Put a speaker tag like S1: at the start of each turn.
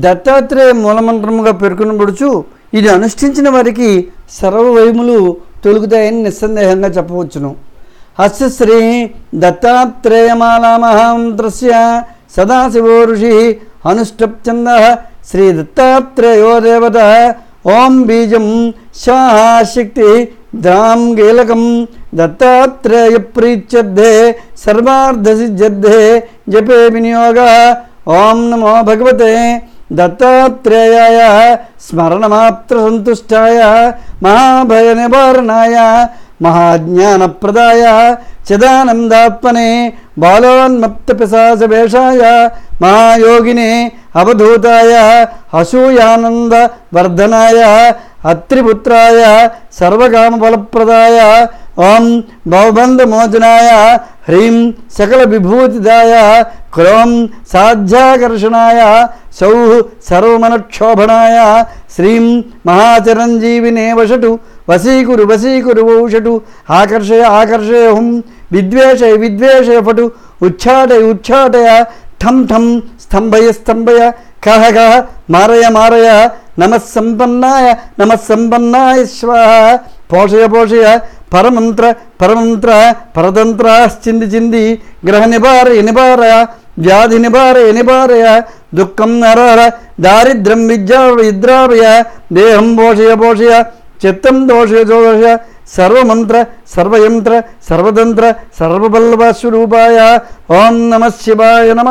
S1: దత్తాత్రేయ మూలమంత్రముగా పేర్కొనబడుచు ఇది అనుష్ఠించిన వారికి సర్వవయములు తొలుగుతాయని నిస్సందేహంగా చెప్పవచ్చును. అస్య దత్తాత్రేయమాలా మహామంత్రస్య సదాశివో ఋషి అనుష్టప్చంద శ్రీ దత్తాత్రేయో దేవత ఓం బీజం శక్తి ద్రాం గీలకం దత్తాత్రేయ ప్రీత్యర్థే సర్వార్ధసిద్ధ్యర్థే జపే వినియోగ ఓం నమో భగవతే दत्तात्रेयाय स्मरणमात्रसन्तुष्टाय महाभयनिवारणाय महाज्ञानप्रदाय चिदानन्दात्मने बालोन्मत्तप्रसासवेषाय महायोगिने अवधूताय असूयानन्दवर्धनाय अत्रिपुत्राय सर्वकामफलप्रदाय ॐ भवबन्धमोचनाय ह्रीं सकलविभूतिदाय क्रों साध्याकर्षणाय హ్రీం సౌః సర్వమనక్షోభణాయ శ్రీం మహాచిరంజీవినే వషటు వశీకురు వశీకురు ఔషటు ఆకర్షయ ఆకర్షయ హుం విద్వేషయ విద్వేషయ పటు ఉచ్ఛాటయ ఉచ్ఛాటయ ఠం ఠం స్తంభయ స్తంభయ కహ కహ మారయ మారయ నమస్సంపన్నాయ నమస్సంపన్నాయ స్వాహ పోషయ పోషయ పరమంత్ర పరమంత్ర పరతంత్రాశ్చింది చింది గ్రహ నివారయ నివారయ వ్యాధి నివారయ నివారయ ദുഃഖം നിറഹര ദാരിദ്ര്യം വിദ്രാപയ ദേഹം പോഷയ പോഷയ ചിത്തം ദോഷയ ദോഷയ സർവമന്ത്ര സർവയന്ത്ര സർവതന്ത്ര സർവബല്ലഭസ്വരൂപായ ഓം നമ ശിവായ നമ.